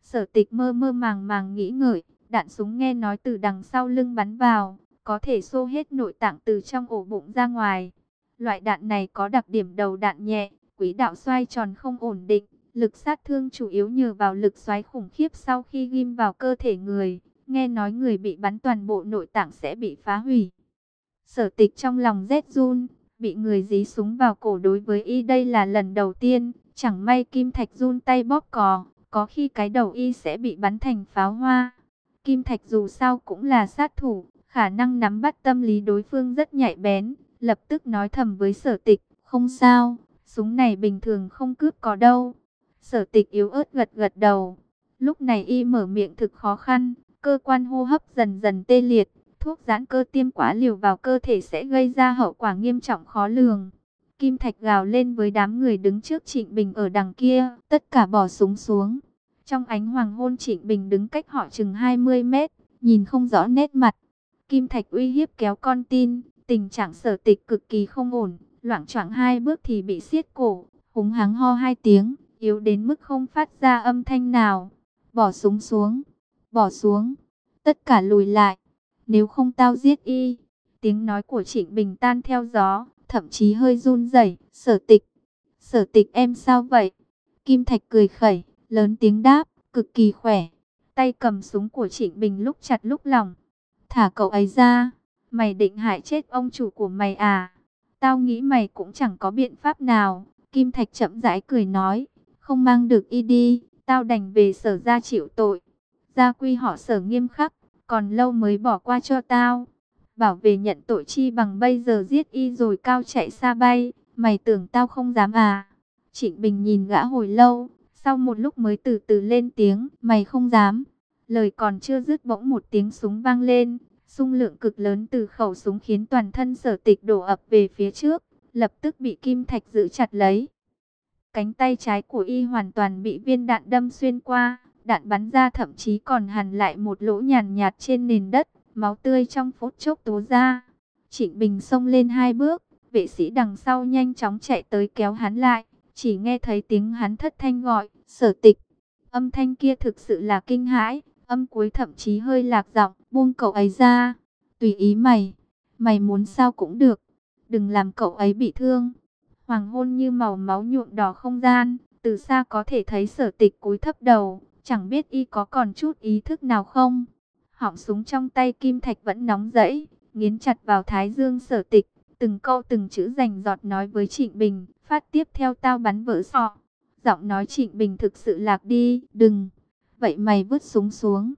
Sở tịch mơ mơ màng màng nghĩ ngợi, đạn súng nghe nói từ đằng sau lưng bắn vào, có thể xô hết nội tạng từ trong ổ bụng ra ngoài. Loại đạn này có đặc điểm đầu đạn nhẹ, quỹ đạo xoay tròn không ổn định, lực sát thương chủ yếu nhờ vào lực xoáy khủng khiếp sau khi ghim vào cơ thể người. Nghe nói người bị bắn toàn bộ nội tạng sẽ bị phá hủy. Sở tịch trong lòng rét run, bị người dí súng vào cổ đối với y đây là lần đầu tiên. Chẳng may Kim Thạch run tay bóp cò, có khi cái đầu y sẽ bị bắn thành pháo hoa. Kim Thạch dù sao cũng là sát thủ, khả năng nắm bắt tâm lý đối phương rất nhạy bén, lập tức nói thầm với sở tịch, không sao, súng này bình thường không cướp có đâu. Sở tịch yếu ớt gật gật đầu, lúc này y mở miệng thực khó khăn, cơ quan hô hấp dần dần tê liệt, thuốc giãn cơ tiêm quá liều vào cơ thể sẽ gây ra hậu quả nghiêm trọng khó lường. Kim Thạch gào lên với đám người đứng trước Trịnh Bình ở đằng kia, tất cả bỏ súng xuống. Trong ánh hoàng hôn Trịnh Bình đứng cách họ chừng 20 mét, nhìn không rõ nét mặt. Kim Thạch uy hiếp kéo con tin, tình trạng sở tịch cực kỳ không ổn, loạn choảng hai bước thì bị siết cổ, húng hắng ho hai tiếng, yếu đến mức không phát ra âm thanh nào. Bỏ súng xuống, bỏ xuống, tất cả lùi lại, nếu không tao giết y. Tiếng nói của Trịnh Bình tan theo gió, thậm chí hơi run rẩy. Sở tịch, sở tịch em sao vậy? Kim Thạch cười khẩy, lớn tiếng đáp, cực kỳ khỏe. Tay cầm súng của Trịnh Bình lúc chặt lúc lỏng. Thả cậu ấy ra, mày định hại chết ông chủ của mày à? Tao nghĩ mày cũng chẳng có biện pháp nào. Kim Thạch chậm rãi cười nói, không mang được y đi, tao đành về sở ra chịu tội. Gia quy họ sở nghiêm khắc, còn lâu mới bỏ qua cho tao. Bảo về nhận tội chi bằng bây giờ giết y rồi cao chạy xa bay, mày tưởng tao không dám à? Trịnh Bình nhìn gã hồi lâu, sau một lúc mới từ từ lên tiếng, mày không dám. Lời còn chưa dứt bỗng một tiếng súng vang lên, xung lượng cực lớn từ khẩu súng khiến toàn thân sở tịch đổ ập về phía trước, lập tức bị kim thạch giữ chặt lấy. Cánh tay trái của y hoàn toàn bị viên đạn đâm xuyên qua, đạn bắn ra thậm chí còn hằn lại một lỗ nhàn nhạt trên nền đất, máu tươi trong phút chốc tố ra. Trịnh Bình xông lên hai bước, vệ sĩ đằng sau nhanh chóng chạy tới kéo hắn lại, chỉ nghe thấy tiếng hắn thất thanh gọi, sở tịch. Âm thanh kia thực sự là kinh hãi, âm cuối thậm chí hơi lạc giọng, buông cậu ấy ra, tùy ý mày, mày muốn sao cũng được, đừng làm cậu ấy bị thương. Hoàng hôn như màu máu nhuộm đỏ không gian, từ xa có thể thấy sở tịch cúi thấp đầu, chẳng biết y có còn chút ý thức nào không. Họng súng trong tay kim thạch vẫn nóng rẫy, nghiến chặt vào thái dương sở tịch, từng câu từng chữ rành giọt nói với Trịnh Bình, phát tiếp theo tao bắn vỡ sọ. Giọng nói Trịnh Bình thực sự lạc đi, đừng, vậy mày vứt súng xuống,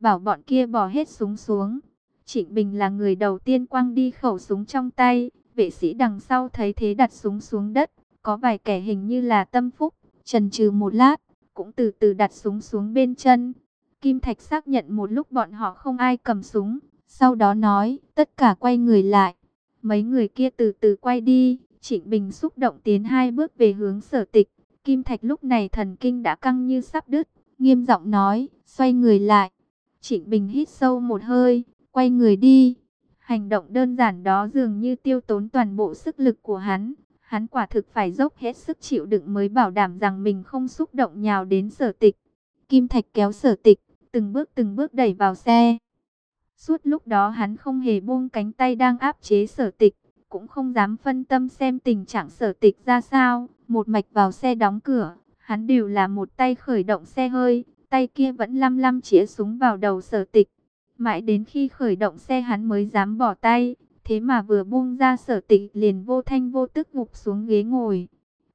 bảo bọn kia bỏ hết súng xuống. Trịnh Bình là người đầu tiên quăng đi khẩu súng trong tay, vệ sĩ đằng sau thấy thế đặt súng xuống đất, có vài kẻ hình như là tâm phúc, trần trừ một lát, cũng từ từ đặt súng xuống bên chân. Kim Thạch xác nhận một lúc bọn họ không ai cầm súng, sau đó nói, tất cả quay người lại. Mấy người kia từ từ quay đi, Trịnh Bình xúc động tiến hai bước về hướng sở tịch. Kim Thạch lúc này thần kinh đã căng như sắp đứt, nghiêm giọng nói, xoay người lại. Trịnh Bình hít sâu một hơi, quay người đi. Hành động đơn giản đó dường như tiêu tốn toàn bộ sức lực của hắn. Hắn quả thực phải dốc hết sức chịu đựng mới bảo đảm rằng mình không xúc động nhào đến sở tịch. Kim Thạch kéo sở tịch, từng bước từng bước đẩy vào xe. Suốt lúc đó hắn không hề buông cánh tay đang áp chế sở tịch, cũng không dám phân tâm xem tình trạng sở tịch ra sao. Một mạch vào xe đóng cửa, hắn đều là một tay khởi động xe hơi, tay kia vẫn lăm lăm chĩa súng vào đầu sở tịch. Mãi đến khi khởi động xe hắn mới dám bỏ tay, thế mà vừa buông ra sở tịch liền vô thanh vô tức gục xuống ghế ngồi.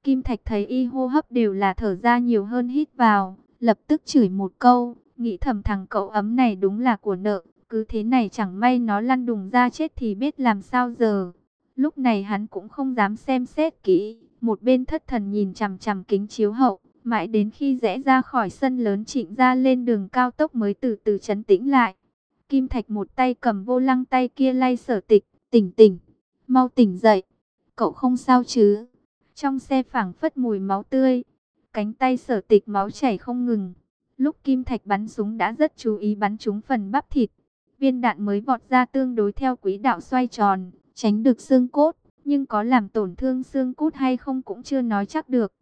Kim Thạch thấy y hô hấp đều là thở ra nhiều hơn hít vào, lập tức chửi một câu, nghĩ thầm thằng cậu ấm này đúng là của nợ, cứ thế này chẳng may nó lăn đùng ra chết thì biết làm sao giờ. Lúc này hắn cũng không dám xem xét kỹ, một bên thất thần nhìn chằm chằm kính chiếu hậu, mãi đến khi rẽ ra khỏi sân lớn trịnh ra lên đường cao tốc mới từ từ chấn tĩnh lại. Kim Thạch một tay cầm vô lăng tay kia lay sở tịch, tỉnh tỉnh, mau tỉnh dậy, cậu không sao chứ. Trong xe phảng phất mùi máu tươi, cánh tay sở tịch máu chảy không ngừng. Lúc Kim Thạch bắn súng đã rất chú ý bắn trúng phần bắp thịt. Viên đạn mới vọt ra tương đối theo quỹ đạo xoay tròn, tránh được xương cốt, nhưng có làm tổn thương xương cốt hay không cũng chưa nói chắc được.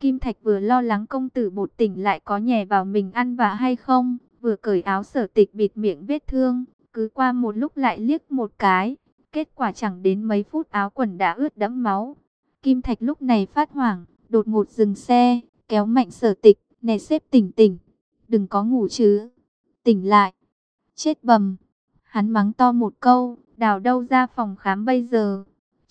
Kim Thạch vừa lo lắng công tử bột tỉnh lại có nhè vào mình ăn vạ hay không, vừa cởi áo sở tịch bịt miệng vết thương, cứ qua một lúc lại liếc một cái, kết quả chẳng đến mấy phút áo quần đã ướt đẫm máu. Kim Thạch lúc này phát hoảng, đột ngột dừng xe, kéo mạnh sở tịch, nè xếp tỉnh tỉnh, đừng có ngủ chứ, tỉnh lại, chết bầm. Hắn mắng to một câu, đào đâu ra phòng khám bây giờ.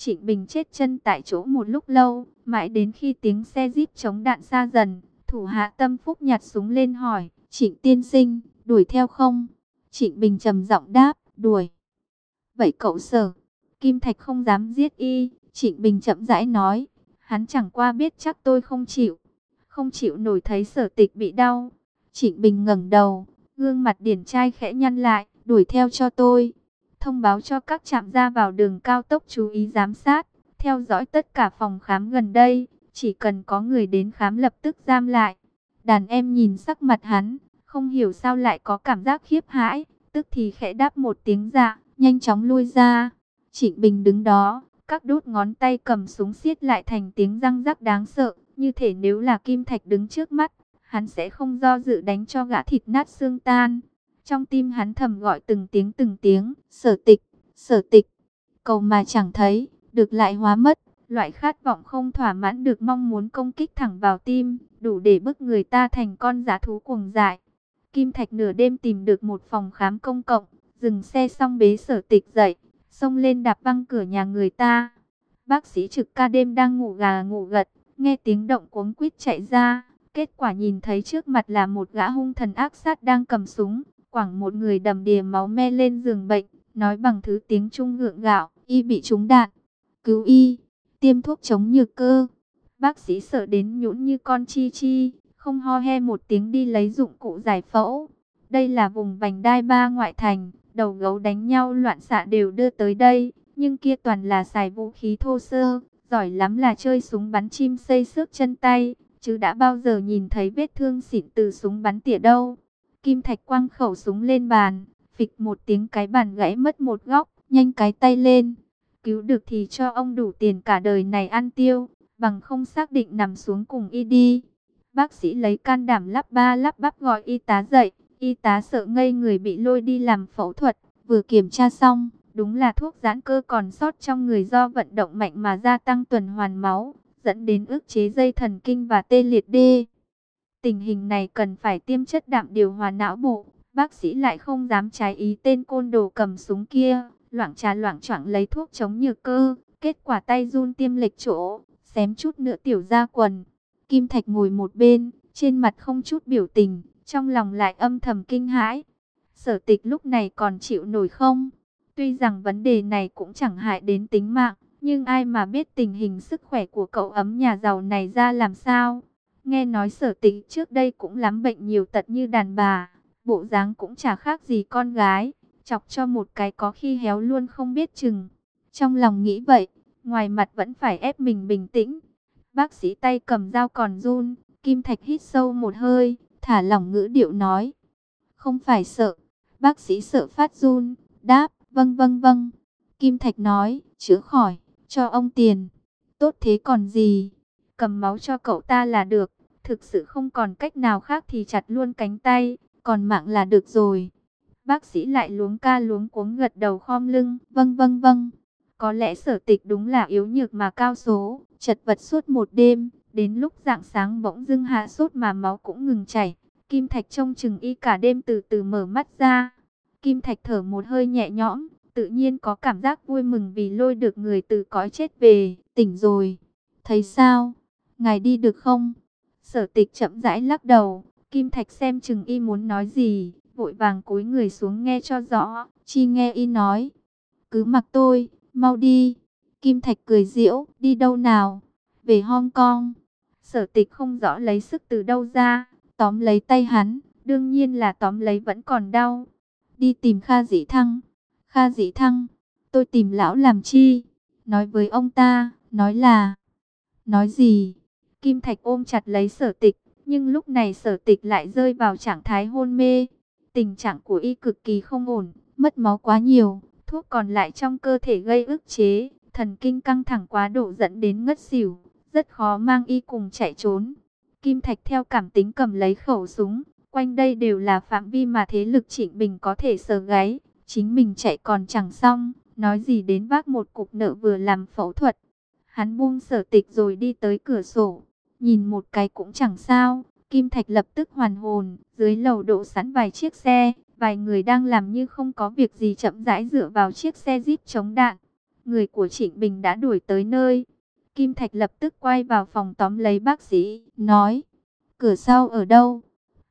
Trịnh Bình chết chân tại chỗ một lúc lâu, mãi đến khi tiếng xe jeep chống đạn xa dần, thủ hạ tâm phúc nhặt súng lên hỏi, Trịnh tiên sinh, đuổi theo không? Trịnh Bình trầm giọng đáp, đuổi. Vậy cậu sở, Kim Thạch không dám giết y, Trịnh Bình chậm rãi nói, hắn chẳng qua biết chắc tôi không chịu, không chịu nổi thấy sở tịch bị đau. Trịnh Bình ngẩng đầu, gương mặt điển trai khẽ nhăn lại, đuổi theo cho tôi. Thông báo cho các trạm ra vào đường cao tốc chú ý giám sát, theo dõi tất cả phòng khám gần đây, chỉ cần có người đến khám lập tức giam lại. Đàn em nhìn sắc mặt hắn, không hiểu sao lại có cảm giác khiếp hãi, tức thì khẽ đáp một tiếng dạ, nhanh chóng lui ra. Trịnh Bình đứng đó, các đốt ngón tay cầm súng siết lại thành tiếng răng rắc đáng sợ, như thể nếu là Kim Thạch đứng trước mắt, hắn sẽ không do dự đánh cho gã thịt nát xương tan. Trong tim hắn thầm gọi từng tiếng từng tiếng, sở tịch, sở tịch, cầu mà chẳng thấy, được lại hóa mất. Loại khát vọng không thỏa mãn được mong muốn công kích thẳng vào tim, đủ để bức người ta thành con giá thú cuồng dại. Kim Thạch nửa đêm tìm được một phòng khám công cộng, dừng xe xong bế sở tịch dậy, xông lên đạp văng cửa nhà người ta. Bác sĩ trực ca đêm đang ngủ gà ngủ gật, nghe tiếng động cuống quýt chạy ra, kết quả nhìn thấy trước mặt là một gã hung thần ác sát đang cầm súng, quảng một người đầm đìa máu me lên giường bệnh, nói bằng thứ tiếng Trung gượng gạo, y bị trúng đạn, cứu y, tiêm thuốc chống nhược cơ. Bác sĩ sợ đến nhũn như con chi chi, không ho he một tiếng đi lấy dụng cụ giải phẫu. Đây là vùng vành đai ba ngoại thành, đầu gấu đánh nhau loạn xạ đều đưa tới đây, nhưng kia toàn là xài vũ khí thô sơ, giỏi lắm là chơi súng bắn chim xây xước chân tay, chứ đã bao giờ nhìn thấy vết thương xịn từ súng bắn tỉa đâu. Kim Thạch quăng khẩu súng lên bàn, phịch một tiếng cái bàn gãy mất một góc, nhanh cái tay lên. Cứu được thì cho ông đủ tiền cả đời này ăn tiêu, bằng không xác định nằm xuống cùng y đi. Bác sĩ lấy can đảm lắp ba lắp bắp gọi y tá dậy, y tá sợ ngây người bị lôi đi làm phẫu thuật, vừa kiểm tra xong, đúng là thuốc giãn cơ còn sót trong người do vận động mạnh mà gia tăng tuần hoàn máu, dẫn đến ức chế dây thần kinh và tê liệt đê. Tình hình này cần phải tiêm chất đạm điều hòa não bộ. Bác sĩ lại không dám trái ý tên côn đồ cầm súng kia, loảng trà loảng choảng lấy thuốc chống nhược cơ. Kết quả tay run tiêm lệch chỗ, xém chút nữa tiểu ra quần. Kim Thạch ngồi một bên, trên mặt không chút biểu tình, trong lòng lại âm thầm kinh hãi. Sở tịch lúc này còn chịu nổi không? Tuy rằng vấn đề này cũng chẳng hại đến tính mạng, nhưng ai mà biết tình hình sức khỏe của cậu ấm nhà giàu này ra làm sao? Nghe nói sở tịch trước đây cũng lắm bệnh nhiều tật như đàn bà, bộ dáng cũng chả khác gì con gái, chọc cho một cái có khi héo luôn không biết chừng. Trong lòng nghĩ vậy, ngoài mặt vẫn phải ép mình bình tĩnh. Bác sĩ tay cầm dao còn run, Kim Thạch hít sâu một hơi, thả lỏng ngữ điệu nói. Không phải sợ, bác sĩ sợ phát run, đáp, vâng vâng vâng. Kim Thạch nói, chữa khỏi, cho ông tiền. Tốt thế còn gì, cầm máu cho cậu ta là được. Thực sự không còn cách nào khác thì chặt luôn cánh tay, còn mạng là được rồi. Bác sĩ lại luống ca luống cuống gật đầu khom lưng, vâng vâng vâng. Có lẽ sở tịch đúng là yếu nhược mà cao số, chật vật suốt một đêm, đến lúc dạng sáng bỗng dưng hạ sốt mà máu cũng ngừng chảy. Kim Thạch trông chừng y cả đêm từ từ mở mắt ra. Kim Thạch thở một hơi nhẹ nhõm, tự nhiên có cảm giác vui mừng vì lôi được người từ cõi chết về, tỉnh rồi. Thấy sao? Ngài đi được không? Sở tịch chậm rãi lắc đầu, Kim Thạch xem chừng y muốn nói gì, vội vàng cúi người xuống nghe cho rõ, chi nghe y nói. Cứ mặc tôi, mau đi. Kim Thạch cười diễu, đi đâu nào? Về Hong Kong. Sở tịch không rõ lấy sức từ đâu ra, tóm lấy tay hắn, đương nhiên là tóm lấy vẫn còn đau. Đi tìm Kha Dĩ Thăng. Kha Dĩ Thăng, tôi tìm lão làm chi? Nói với ông ta, nói là... Nói gì? Kim Thạch ôm chặt lấy sở tịch, nhưng lúc này sở tịch lại rơi vào trạng thái hôn mê. Tình trạng của y cực kỳ không ổn, mất máu quá nhiều, thuốc còn lại trong cơ thể gây ức chế, thần kinh căng thẳng quá độ dẫn đến ngất xỉu, rất khó mang y cùng chạy trốn. Kim Thạch theo cảm tính cầm lấy khẩu súng, quanh đây đều là phạm vi mà thế lực Trịnh Bình có thể sờ gáy, chính mình chạy còn chẳng xong, nói gì đến vác một cục nợ vừa làm phẫu thuật. Hắn buông sở tịch rồi đi tới cửa sổ, nhìn một cái cũng chẳng sao, Kim Thạch lập tức hoàn hồn, dưới lầu độ sẵn vài chiếc xe, vài người đang làm như không có việc gì chậm rãi dựa vào chiếc xe jeep chống đạn. Người của Trịnh Bình đã đuổi tới nơi. Kim Thạch lập tức quay vào phòng tóm lấy bác sĩ, nói, cửa sau ở đâu?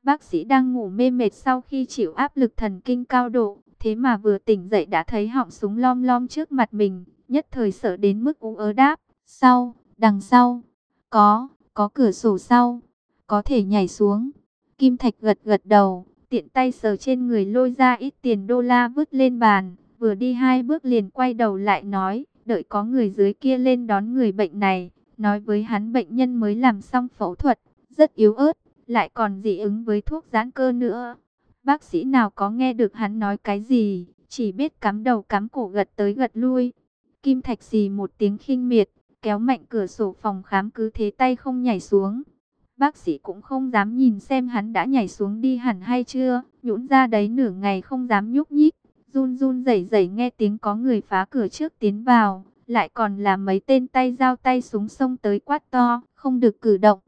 Bác sĩ đang ngủ mê mệt sau khi chịu áp lực thần kinh cao độ, thế mà vừa tỉnh dậy đã thấy họng súng lom lom trước mặt mình, nhất thời sợ đến mức ú ớ đáp, sau, đằng sau, có, có cửa sổ sau có thể nhảy xuống. Kim Thạch gật gật đầu, tiện tay sờ trên người lôi ra ít tiền đô la vứt lên bàn, vừa đi hai bước liền quay đầu lại nói, đợi có người dưới kia lên đón người bệnh này, nói với hắn bệnh nhân mới làm xong phẫu thuật, rất yếu ớt, lại còn dị ứng với thuốc giãn cơ nữa. Bác sĩ nào có nghe được hắn nói cái gì, chỉ biết cắm đầu cắm cổ gật tới gật lui. Kim Thạch xì một tiếng khinh miệt, kéo mạnh cửa sổ phòng khám cứ thế tay không nhảy xuống. Bác sĩ cũng không dám nhìn xem hắn đã nhảy xuống đi hẳn hay chưa, nhũn ra đấy nửa ngày không dám nhúc nhích, run run rẩy rẩy nghe tiếng có người phá cửa trước tiến vào, lại còn là mấy tên tay dao tay súng xông tới quát to, không được cử động.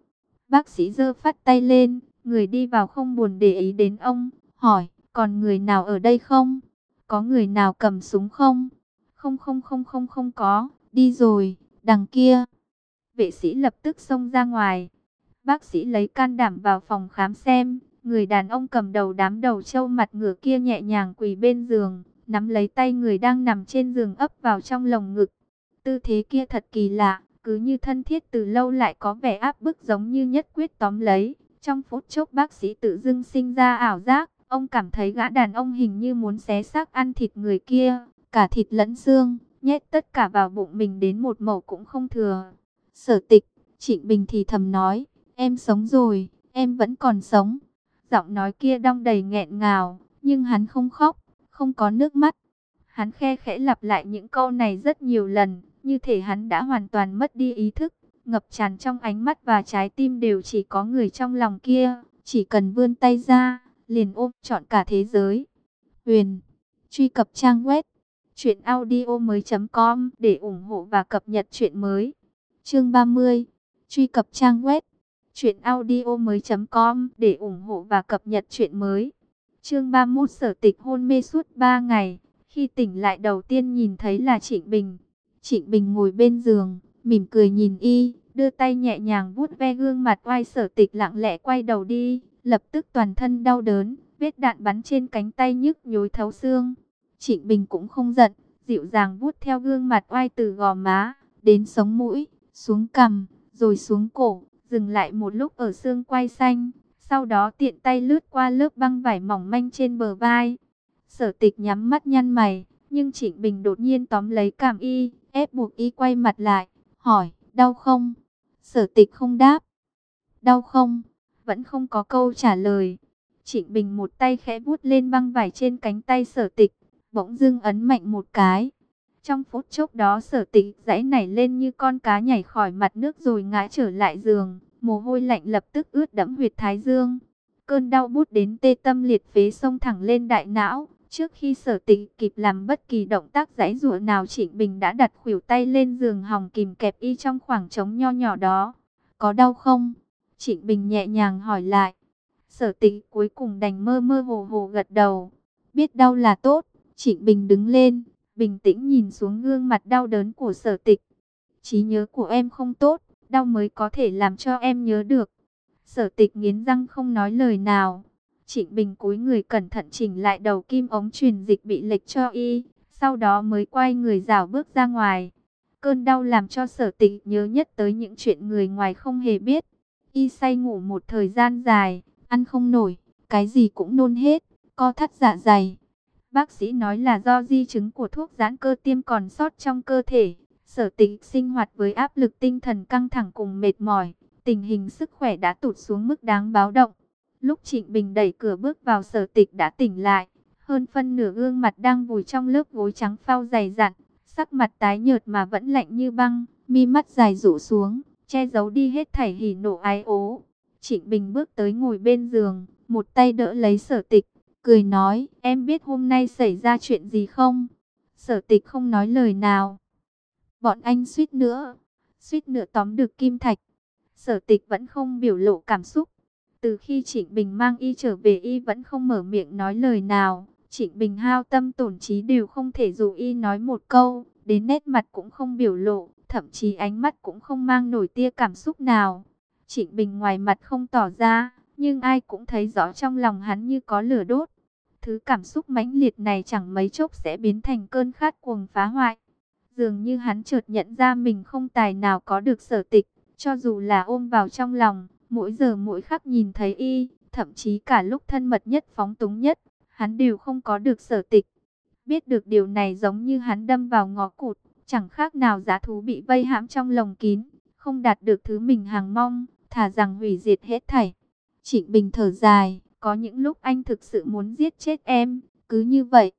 Bác sĩ giơ phát tay lên, người đi vào không buồn để ý đến ông, hỏi, còn người nào ở đây không? Có người nào cầm súng không? Không không không không không có, đi rồi, đằng kia. Vệ sĩ lập tức xông ra ngoài, Bác sĩ lấy can đảm vào phòng khám xem, người đàn ông cầm đầu đám đầu trâu mặt ngửa kia nhẹ nhàng quỳ bên giường, nắm lấy tay người đang nằm trên giường ấp vào trong lồng ngực. Tư thế kia thật kỳ lạ, cứ như thân thiết từ lâu lại có vẻ áp bức giống như nhất quyết tóm lấy. Trong phút chốc bác sĩ tự dưng sinh ra ảo giác, ông cảm thấy gã đàn ông hình như muốn xé xác ăn thịt người kia, cả thịt lẫn xương, nhét tất cả vào bụng mình đến một mẩu cũng không thừa. Sở tịch, Trịnh Bình thì thầm nói, Em sống rồi, em vẫn còn sống. Giọng nói kia đong đầy nghẹn ngào, nhưng hắn không khóc, không có nước mắt. Hắn khe khẽ lặp lại những câu này rất nhiều lần, như thể hắn đã hoàn toàn mất đi ý thức, ngập tràn trong ánh mắt và trái tim đều chỉ có người trong lòng kia, chỉ cần vươn tay ra, liền ôm trọn cả thế giới. Huyền, truy cập trang web truyệnaudiomoi.com để ủng hộ và cập nhật truyện mới. Chương 30. Truy cập trang web Chuyện audio mới com để ủng hộ và cập nhật chuyện mới. Chương 31 sở tịch hôn mê suốt 3 ngày. Khi tỉnh lại đầu tiên nhìn thấy là Trịnh Bình. Trịnh Bình ngồi bên giường, mỉm cười nhìn y, đưa tay nhẹ nhàng vuốt ve gương mặt oai sở tịch lặng lẽ quay đầu đi. Lập tức toàn thân đau đớn, vết đạn bắn trên cánh tay nhức nhối thấu xương. Trịnh Bình cũng không giận, dịu dàng vuốt theo gương mặt oai từ gò má, đến sống mũi, xuống cằm, rồi xuống cổ dừng lại một lúc ở xương quai xanh, sau đó tiện tay lướt qua lớp băng vải mỏng manh trên bờ vai. Sở tịch nhắm mắt nhăn mày, Nhưng Trịnh Bình đột nhiên tóm lấy cảm y, ép buộc y quay mặt lại, hỏi, đau không? Sở tịch không đáp. Đau không? Vẫn không có câu trả lời. Trịnh Bình một tay khẽ vuốt lên băng vải trên cánh tay sở tịch, bỗng dưng ấn mạnh một cái. Trong phút chốc đó sở tịch dãy nảy lên như con cá nhảy khỏi mặt nước rồi ngã trở lại giường, mồ hôi lạnh lập tức ướt đẫm huyệt thái dương. Cơn đau bút đến tê tâm liệt phế xông thẳng lên đại não, Trước khi sở tịch kịp làm bất kỳ động tác dãy rụa nào Trịnh Bình đã đặt khuỷu tay lên giường hòng kìm kẹp y trong khoảng trống nho nhỏ đó. Có đau không? Trịnh Bình nhẹ nhàng hỏi lại. Sở tịch cuối cùng đành mơ mơ hồ hồ gật đầu. Biết đau là tốt. Trịnh Bình đứng lên, bình tĩnh nhìn xuống gương mặt đau đớn của sở tịch. trí nhớ của em không tốt, đau mới có thể làm cho em nhớ được. Sở tịch nghiến răng không nói lời nào. Trịnh Bình cúi người cẩn thận chỉnh lại đầu kim ống truyền dịch bị lệch cho y, sau đó mới quay người rảo bước ra ngoài. Cơn đau làm cho sở tịch nhớ nhất tới những chuyện người ngoài không hề biết. Y say ngủ một thời gian dài, ăn không nổi, cái gì cũng nôn hết, co thắt dạ dày. Bác sĩ nói là do di chứng của thuốc giãn cơ tiêm còn sót trong cơ thể. Sở tịch sinh hoạt với áp lực tinh thần căng thẳng cùng mệt mỏi, tình hình sức khỏe đã tụt xuống mức đáng báo động. Lúc Trịnh Bình đẩy cửa bước vào sở tịch đã tỉnh lại. Hơn phân nửa gương mặt đang vùi trong lớp gối trắng phao dày dặn. Sắc mặt tái nhợt mà vẫn lạnh như băng. Mi mắt dài rũ xuống. Che giấu đi hết thảy hỉ nộ ái ố. Trịnh Bình bước tới ngồi bên giường. Một tay đỡ lấy sở tịch. Cười nói. Em biết hôm nay xảy ra chuyện gì không? Sở tịch không nói lời nào. Bọn anh suýt nữa. Suýt nữa tóm được kim thạch. Sở tịch vẫn không biểu lộ cảm xúc từ khi Trịnh Bình mang y trở về y vẫn không mở miệng nói lời nào. Trịnh Bình hao tâm tổn trí đều không thể dù y nói một câu, đến nét mặt cũng không biểu lộ, thậm chí ánh mắt cũng không mang nổi tia cảm xúc nào. Trịnh Bình ngoài mặt không tỏ ra, nhưng ai cũng thấy rõ trong lòng hắn như có lửa đốt. Thứ cảm xúc mãnh liệt này chẳng mấy chốc sẽ biến thành cơn khát cuồng phá hoại. Dường như hắn chợt nhận ra mình không tài nào có được sở tịch, cho dù là ôm vào trong lòng, Mỗi giờ mỗi khắc nhìn thấy y, thậm chí cả lúc thân mật nhất phóng túng nhất, hắn đều không có được sở tịch. Biết được điều này giống như hắn đâm vào ngõ cụt, chẳng khác nào giá thú bị vây hãm trong lồng kín, không đạt được thứ mình hàng mong, thả rằng hủy diệt hết thảy. Trịnh Bình thở dài, có những lúc anh thực sự muốn giết chết em, cứ như vậy.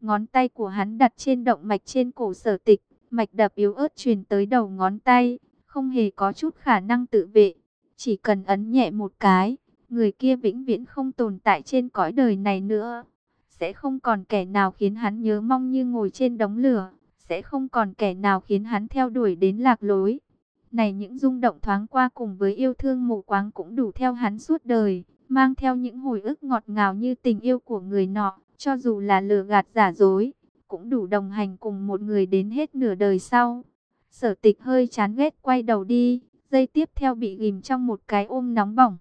Ngón tay của hắn đặt trên động mạch trên cổ sở tịch, mạch đập yếu ớt truyền tới đầu ngón tay, không hề có chút khả năng tự vệ. Chỉ cần ấn nhẹ một cái, người kia vĩnh viễn không tồn tại trên cõi đời này nữa. Sẽ không còn kẻ nào khiến hắn nhớ mong như ngồi trên đống lửa. Sẽ không còn kẻ nào khiến hắn theo đuổi đến lạc lối. Này những rung động thoáng qua cùng với yêu thương mù quáng cũng đủ theo hắn suốt đời. Mang theo những hồi ức ngọt ngào như tình yêu của người nọ. Cho dù là lừa gạt giả dối. Cũng đủ đồng hành cùng một người đến hết nửa đời sau. Sở tịch hơi chán ghét quay đầu đi Giây tiếp theo bị ghim trong một cái ôm nóng bỏng.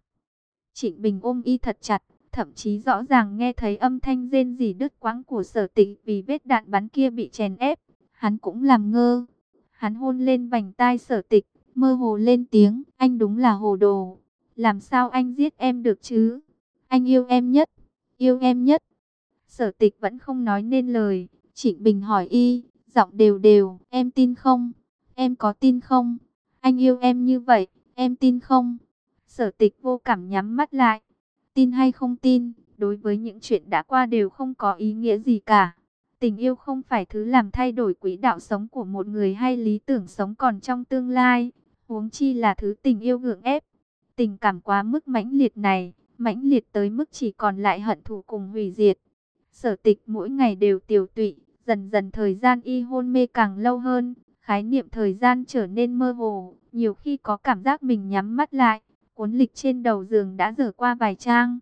Trịnh Bình ôm y thật chặt, thậm chí rõ ràng nghe thấy âm thanh rên rỉ đứt quãng của sở tịch vì vết đạn bắn kia bị chèn ép. Hắn cũng làm ngơ. Hắn hôn lên vành tai sở tịch, mơ hồ lên tiếng, anh đúng là hồ đồ. Làm sao anh giết em được chứ? Anh yêu em nhất, yêu em nhất. Sở tịch vẫn không nói nên lời. Trịnh Bình hỏi y, giọng đều đều, em tin không? Em có tin không? Anh yêu em như vậy, em tin không? Sở tịch vô cảm nhắm mắt lại. Tin hay không tin, đối với những chuyện đã qua đều không có ý nghĩa gì cả. Tình yêu không phải thứ làm thay đổi quỹ đạo sống của một người hay lý tưởng sống còn trong tương lai. Huống chi là thứ tình yêu gượng ép. Tình cảm quá mức mãnh liệt này, mãnh liệt tới mức chỉ còn lại hận thù cùng hủy diệt. Sở tịch mỗi ngày đều tiểu tụy, dần dần thời gian y hôn mê càng lâu hơn, khái niệm thời gian trở nên mơ hồ, nhiều khi có cảm giác mình nhắm mắt lại, cuốn lịch trên đầu giường đã dở qua vài trang.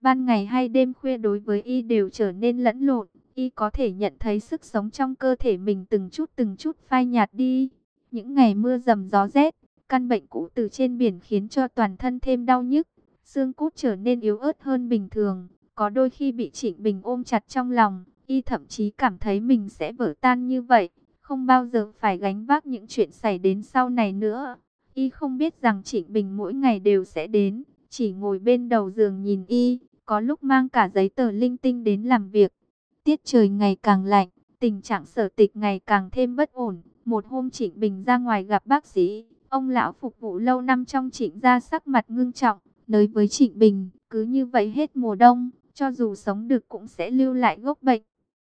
Ban ngày hay đêm khuya đối với y đều trở nên lẫn lộn, y có thể nhận thấy sức sống trong cơ thể mình từng chút từng chút phai nhạt đi. Những ngày mưa dầm gió rét, căn bệnh cũ từ trên biển khiến cho toàn thân thêm đau nhức, xương cốt trở nên yếu ớt hơn bình thường, có đôi khi bị Trịnh Bình ôm chặt trong lòng, y thậm chí cảm thấy mình sẽ vỡ tan như vậy không bao giờ phải gánh vác những chuyện xảy đến sau này nữa. Y không biết rằng Trịnh Bình mỗi ngày đều sẽ đến, chỉ ngồi bên đầu giường nhìn Y, có lúc mang cả giấy tờ linh tinh đến làm việc. Tiết trời ngày càng lạnh, Tình trạng sở tịch ngày càng thêm bất ổn. Một hôm Trịnh Bình ra ngoài gặp bác sĩ. Ông lão phục vụ lâu năm trong trịnh gia sắc mặt ngưng trọng. Nói với Trịnh Bình, cứ như vậy hết mùa đông, cho dù sống được cũng sẽ lưu lại gốc bệnh.